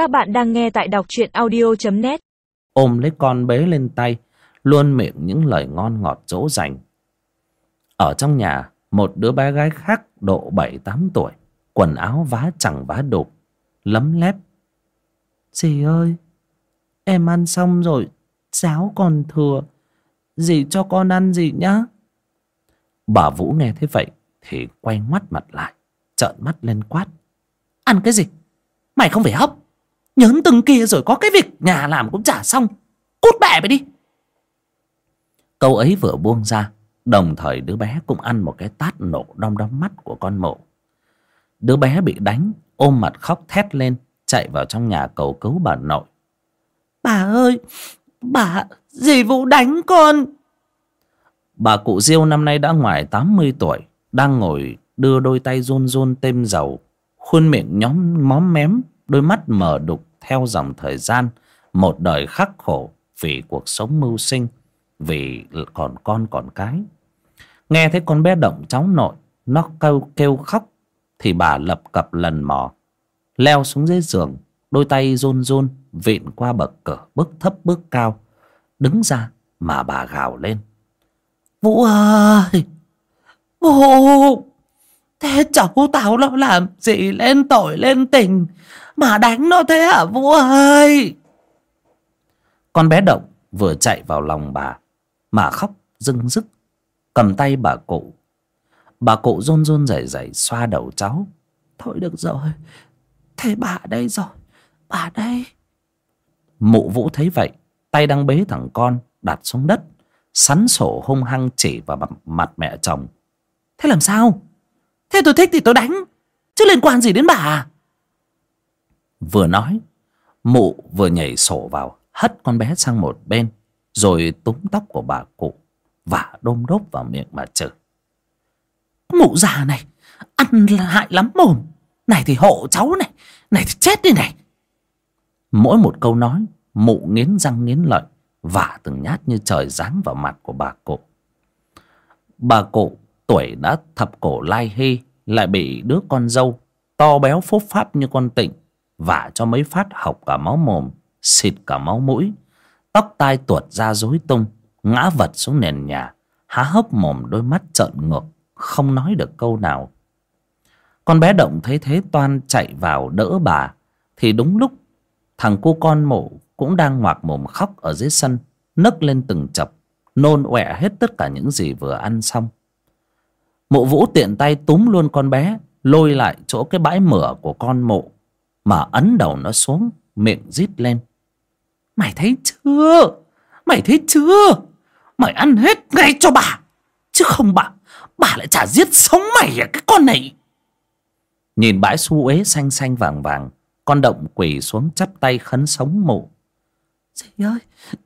Các bạn đang nghe tại đọc truyện audio.net Ôm lấy con bế lên tay, Luôn miệng những lời ngon ngọt dỗ dành. Ở trong nhà, Một đứa bé gái khác độ 7-8 tuổi, Quần áo vá chẳng vá đục, Lấm lép Dì ơi, Em ăn xong rồi Cháo còn thừa, Dì cho con ăn gì nhá. Bà Vũ nghe thế vậy Thì quay ngoắt mặt lại, Trợn mắt lên quát. Ăn cái gì? Mày không phải hấp. Nhớn từng kia rồi có cái việc nhà làm cũng chả xong. Cút bẹ mày đi. Câu ấy vừa buông ra Đồng thời đứa bé cũng ăn một cái tát nổ đom đóm mắt của con mộ Đứa bé bị đánh Ôm mặt khóc thét lên Chạy vào trong nhà cầu cứu bà nội. Bà ơi Bà Dì Vũ đánh con? Bà cụ Diêu năm nay đã ngoài 80 tuổi Đang ngồi đưa đôi tay run run têm dầu Khuôn miệng nhóm móm mém Đôi mắt mờ đục theo dòng thời gian Một đời khắc khổ Vì cuộc sống mưu sinh Vì còn con còn cái. Nghe thấy con bé động cháu nội Nó kêu, kêu khóc Thì bà lập cập lần mò Leo xuống dưới giường Đôi tay run run Vịn qua bậc cửa bước thấp bước cao Đứng ra mà bà gào lên. Vũ ơi! Vũ! Thế cháu tao nó làm gì lên tội lên tình? Mà đánh nó thế hả Vũ ơi? Con bé Động vừa chạy vào lòng bà Mà khóc rưng rức. Cầm tay bà cụ. Bà cụ run run rẩy rẩy xoa đầu cháu. Thôi được rồi Thế bà đây rồi Bà đây. Mụ Vũ thấy vậy Tay đang bế thằng con đặt xuống đất Sắn sổ hung hăng chỉ vào mặt mẹ chồng. Thế làm sao? Thế tôi thích thì tôi đánh Chứ liên quan gì đến bà Vừa nói, Mụ vừa nhảy sổ vào, Hất con bé sang một bên, Rồi túm tóc của bà cụ Và đôm đốp vào miệng mà chửi. Mụ già này, Ăn hại lắm mồm. Này thì hộ cháu này Này thì chết đi này. Mỗi một câu nói, Mụ nghiến răng nghiến lợi Vả từng nhát như trời giáng vào mặt của bà cụ. Bà cụ tuổi đã thập cổ lai hy lại bị đứa con dâu to béo phốt pháp như con tịnh vả cho mấy phát học cả máu mồm, xịt cả máu mũi. Tóc tai tuột ra rối tung, ngã vật xuống nền nhà, há hốc mồm đôi mắt trợn ngược, không nói được câu nào. Con bé động thấy thế toan chạy vào đỡ bà, thì đúng lúc thằng cu con mộ cũng đang ngoạc mồm khóc ở dưới sân, nấc lên từng chập, nôn ọe hết tất cả những gì vừa ăn xong. Mộ vũ tiện tay túm luôn con bé, lôi lại chỗ cái bãi mửa của con mộ mà ấn đầu nó xuống, miệng rít lên. Mày thấy chưa? Mày thấy chưa? Mày ăn hết ngay cho bà. Chứ không bà bà lại chả giết sống mày à cái con này. Nhìn bãi su uế xanh xanh vàng vàng, con động quỳ xuống chắp tay khấn sống mụ. Dì ơi,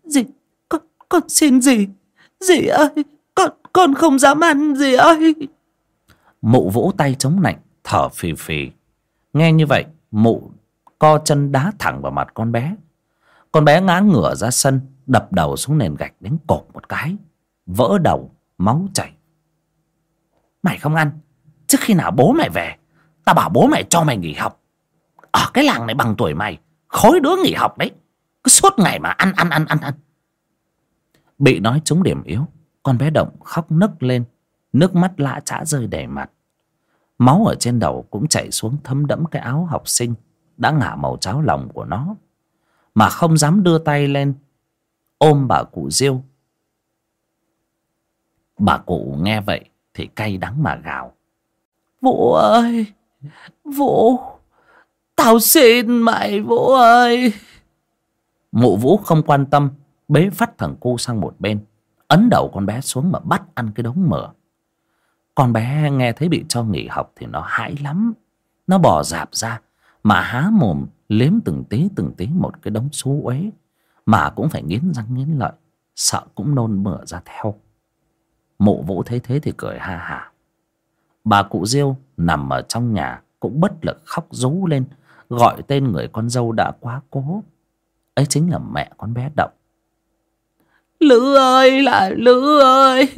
dì, con con xin dì. Dì ơi, con con không dám ăn, dì ơi. Mụ vỗ tay chống nạnh, thở phì phì. Nghe như vậy mụ co chân đá thẳng vào mặt con bé. Con bé ngã ngửa ra sân, đập đầu xuống nền gạch đến cột một cái, vỡ đầu, máu chảy. Mày không ăn, trước khi nào bố mày về, tao bảo bố mày cho mày nghỉ học. Ở cái làng này bằng tuổi mày, khối đứa nghỉ học đấy, cứ suốt ngày mà ăn ăn ăn ăn ăn. Bị nói trúng điểm yếu, con bé động khóc nức lên, nước mắt lã chã rơi đầy mặt máu ở trên đầu cũng chảy xuống thấm đẫm cái áo học sinh đã ngả màu cháo lòng của nó. Mà không dám đưa tay lên ôm bà cụ diêu. Bà cụ nghe vậy thì cay đắng mà gào. Vũ ơi vũ tao xin mày vũ ơi. Mụ vũ không quan tâm bế phát thằng cu sang một bên ấn đầu con bé xuống mà bắt ăn cái đống mỡ con bé nghe thấy bị cho nghỉ học thì nó hãi lắm. Nó bò dạp ra, mà há mồm liếm từng tí từng tí một cái đống xú uế. Mà cũng phải nghiến răng nghiến lợi, sợ cũng nôn mửa ra theo. Mụ vũ thấy thế thì cười ha hả bà cụ diêu nằm ở trong nhà cũng bất lực khóc rú lên, gọi tên người con dâu đã quá cố. Ấy chính là mẹ con bé động. Lữ ơi, là lữ ơi.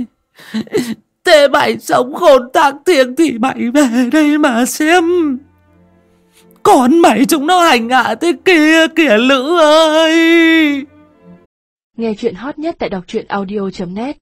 Thế mày sống khôn thác thiêng thì mày về đây mà xem. Con mày chúng nó hành hạ thế kia kìa Lữ ơi. Nghe chuyện hot nhất tại đọc truyện audio.net